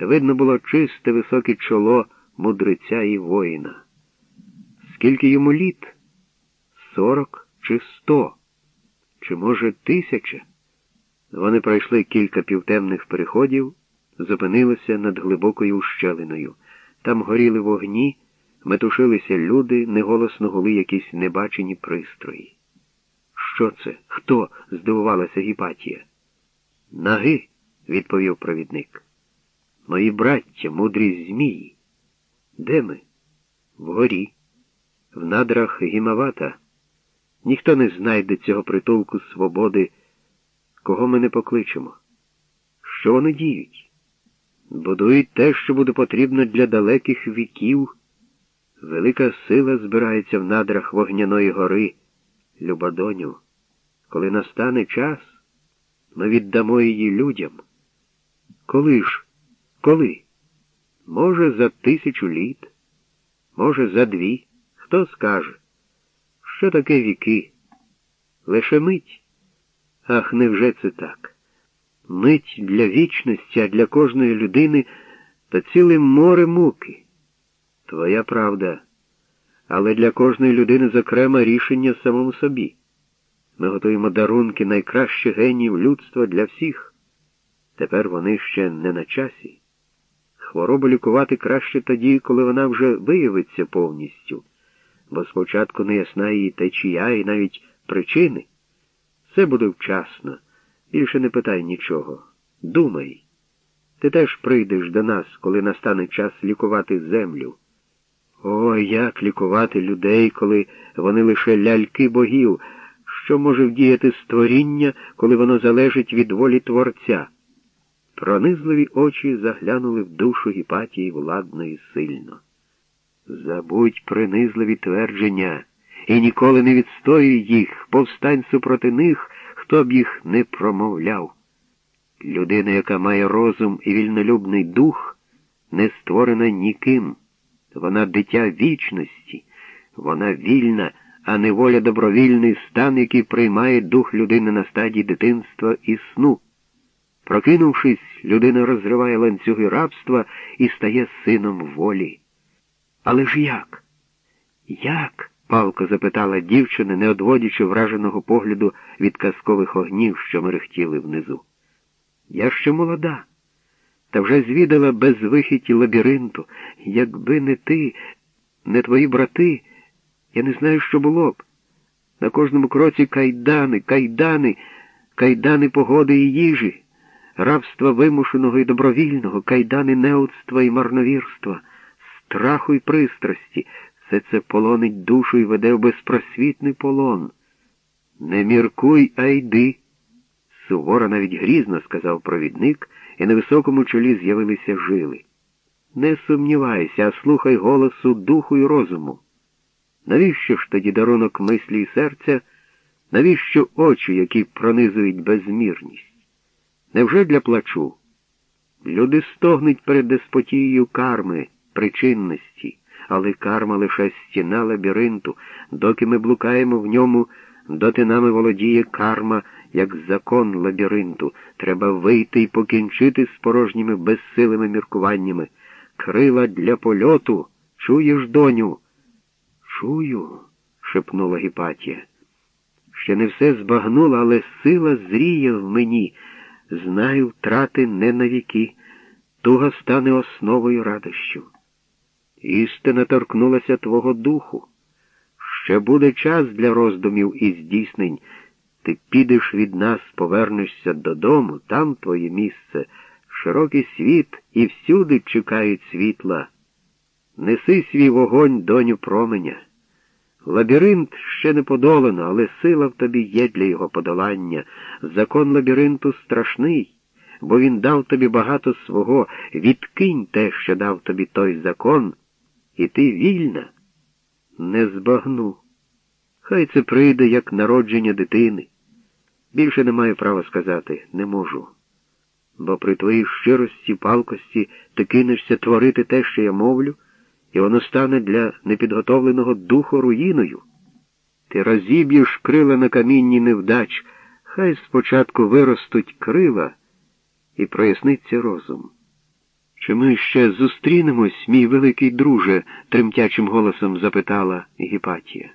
Видно було чисте високе чоло мудреця і воїна. Скільки йому літ? Сорок чи сто? Чи, може, тисяча? Вони пройшли кілька півтемних переходів, зупинилися над глибокою ущелиною. Там горіли вогні, метушилися люди, неголосно гули якісь небачені пристрої. Що це? Хто? здивувалася Гіпатія. Наги, відповів провідник. Мої браття, мудрі змії. Де ми? Вгорі, в надрах Гімавата. Ніхто не знайде цього притулку свободи, кого ми не покличемо. Що вони діють? Будують те, що буде потрібно для далеких віків. Велика сила збирається в надрах Вогняної гори, Любадоню. Коли настане час, ми віддамо її людям. Коли ж? Коли? Може, за тисячу літ, може, за дві. Хто скаже? Що таке віки? Лише мить. Ах, невже це так? Мить для вічності, а для кожної людини то ціле море муки. Твоя правда, але для кожної людини, зокрема, рішення самому собі. Ми готуємо дарунки найкращих генів людства для всіх. Тепер вони ще не на часі. Хворобу лікувати краще тоді, коли вона вже виявиться повністю, бо спочатку не ясна її течія і навіть причини. Все буде вчасно. Більше не питай нічого. Думай. Ти теж прийдеш до нас, коли настане час лікувати землю. О, як лікувати людей, коли вони лише ляльки богів, що може вдіяти створіння, коли воно залежить від волі Творця. Пронизливі очі заглянули в душу Гіпатії владно і сильно. Забудь принизливі твердження і ніколи не відстоюй їх, повстань супроти них, хто б їх не промовляв. Людина, яка має розум і вільнолюбний дух, не створена ніким. Вона дитя вічності, вона вільна, а не воля добровільний стан, який приймає дух людини на стадії дитинства і сну. Прокинувшись, людина розриває ланцюги рабства і стає сином волі. Але ж як? Як? палко запитала дівчина, не одводячи враженого погляду від казкових огнів, що мерехтіли внизу. Я ще молода, та вже звідала безвихіті лабіринту. Якби не ти, не твої брати, я не знаю, що було б. На кожному кроці кайдани, кайдани, кайдани погоди і їжі, рабства вимушеного і добровільного, кайдани неудства і марновірства, страху і пристрасті. Все це полонить душу і веде в безпросвітний полон. Не міркуй, а йди. Суворо навіть грізно, сказав провідник, і на високому чолі з'явилися жили. Не сумнівайся, а слухай голосу духу і розуму. Навіщо ж тоді дарунок мислі і серця, навіщо очі, які пронизують безмірність? Невже для плачу? Люди стогнуть перед деспотією карми, причинності, але карма лише стіна лабіринту, доки ми блукаємо в ньому, доти нами володіє карма, як закон лабіринту. Треба вийти і покінчити з порожніми безсилими міркуваннями. Крила для польоту. Чуєш, доню? Чую, шепнула Гіпатія. Ще не все збагнула, але сила зріє в мені. Знаю, втрати не навіки. Туга стане основою радощу. Істина торкнулася твого духу. Ще буде час для роздумів і здійснень. Ти підеш від нас, повернешся додому, там твоє місце, широкий світ і всюди чекають світла. Неси свій вогонь, доню променя. Лабіринт ще не подолано, але сила в тобі є для його подолання. Закон лабіринту страшний, бо він дав тобі багато свого. Відкинь те, що дав тобі той закон, і ти вільна. Не збагну. Хай це прийде, як народження дитини. Більше не маю права сказати, не можу. Бо при твоїй щирості, палкості ти кинешся творити те, що я мовлю і воно стане для непідготовленого духу руїною. Ти розіб'єш крила на камінні невдач, хай спочатку виростуть крила і проясниться розум. Чи ми ще зустрінемось, мій великий друже? тремтячим голосом запитала Гіпатія.